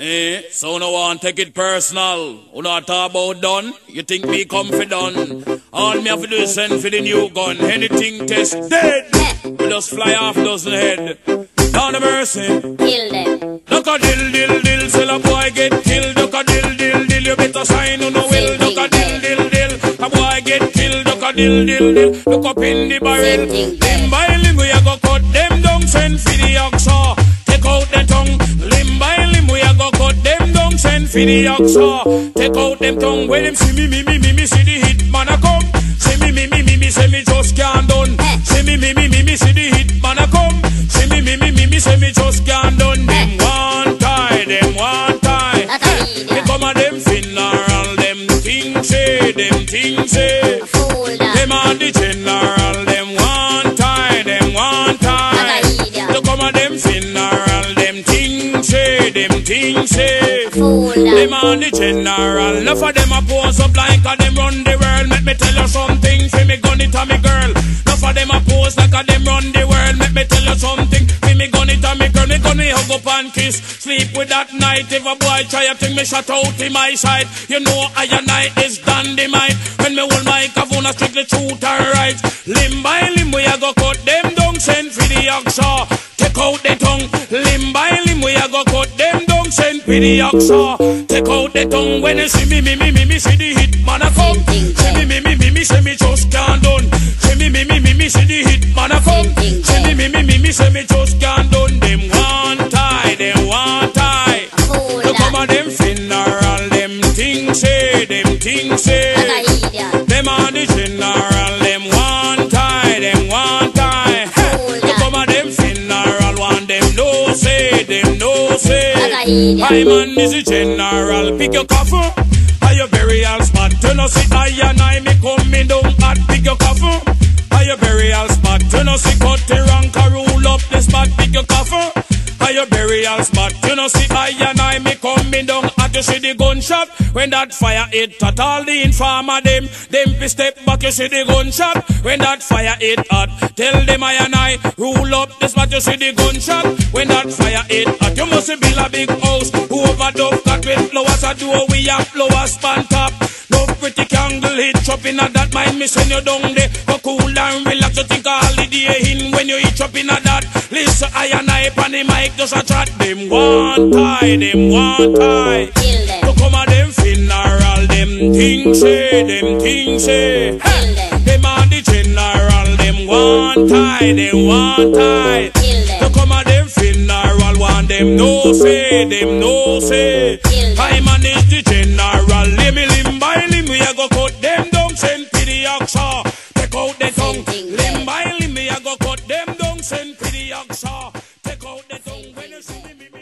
Eh, so no one take it personal. Who not talk about done? You think me come for done? All me have to do is send for the new gun. Anything test dead. We just fly off dozen head. Down the mercy. Kill them. Look a dill dill dill, till a boy get killed. Look a dill dill dill, you better sign on the will. Look a dill dill dill, a boy get killed. Look a dill dill dill, look up in the barrel. Limb by limb we a go cut them down, send for the oxa. For the oxa. Take out them tongue. When them see me me me me me see the hit man a come. See me me me me me say me just can't done. See me me me me me see the hit man a come. See me me me me me say me just can't done. Them one tie, them one tie. Me come a them funeral, them things say, them things say. A. Them are the general, them one tie, them one tie. A. To come a them funeral, them things say, them things say. A fool Them are the general. Enough of them a pose up like a them run the world. Let me tell you something. For me gun it a me girl. Enough of them a pose like a them run the world. Let me tell you something. For me gun it a me girl. Me gun me hug up and kiss. Sleep with that night. If a boy try a thing, me shut out in my side. You know I and I is dynamite. When me hold my kavuna strictly truth and right. Limb by limb we a go cut them down. Send for the oxa. Take out the tongue. Limb by limb down. The oxa. Take out the tongue. When you see me, me, me, me, me, see the hit man a come. See me, me, me, me, me, say me just can't done. See me, me, me, me, me, see the hit man a come. See me, me, me, me, me, say me just can't done. Them one tie, them one tie. A fool You come that. on them funeral, them things say, them things say. I man is the general, pick your coffin. Are your burial spot? You know see I and I me coming down at pick your coffin. Are your burial spot? You know see cut the rank rule up the spot, pick your coffin. Are your burial spot? You know see I and I me you see the gunshot when that fire hit at all the informer them. Them fi step back you see the gunshot when that fire hit at. Tell them I and I rule up this spot you see the gunshot when that fire hit at. You must be build a big house who overdub cut with flowers a door we have flowers span top. No pretty candle hit chop in a that mind me send you down there. Go cool and relax you think all the day in when you eat up in a just a chat them one tie, them one tie. Look come a them funeral, them things say, them things say. Hey, them on the general, them one tie, them one tie. Look come a them funeral, one them no say, them no say. I manage the general, limb limb by limb, we a go cut them down. Send Check out the tongue when you see me.